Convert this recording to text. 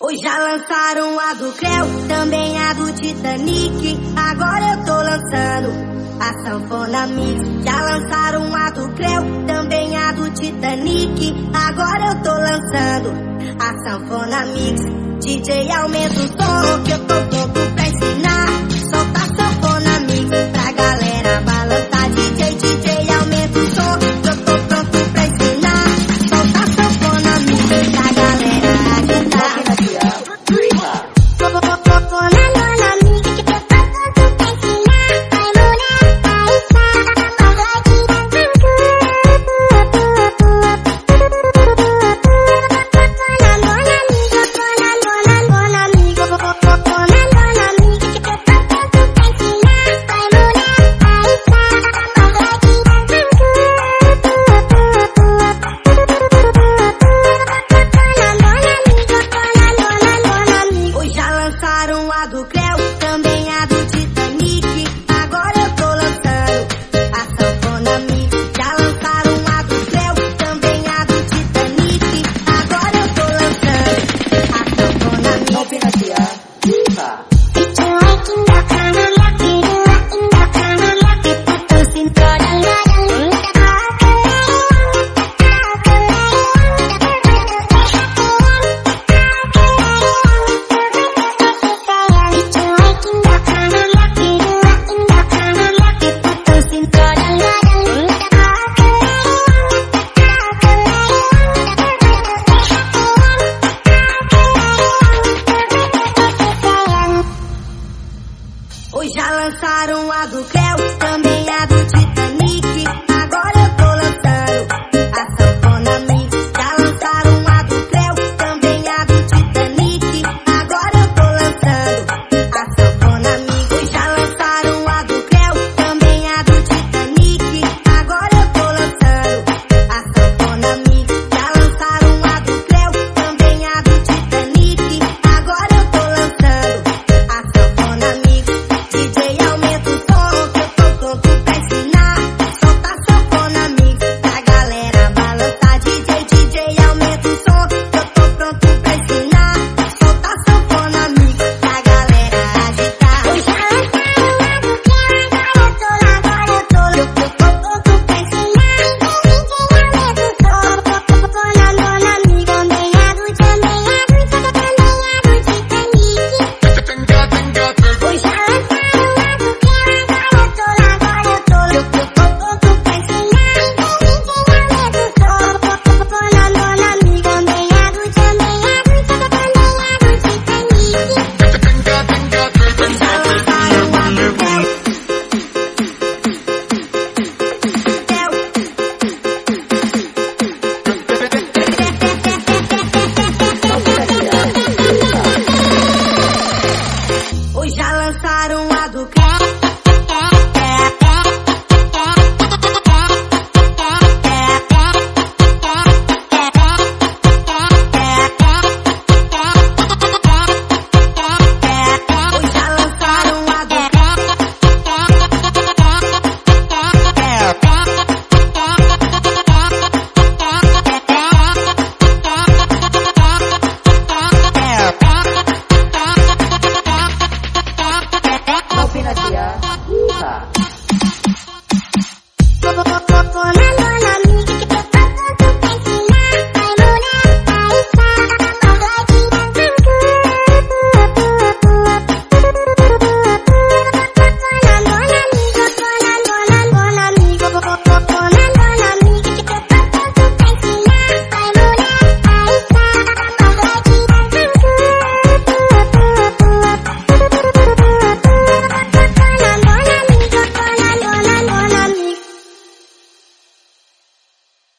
Hoje já lançaram a do Creu, também a do Titanic. Agora eu tô lançando a Sanfona Mix. Já lançaram a do Creu, também a do Titanic. Agora eu tô lançando a Sanfona Mix. DJ aumenta o som que eu tô pronto Já lançaram a do Cléo, também a do Tito. passaram a do carro.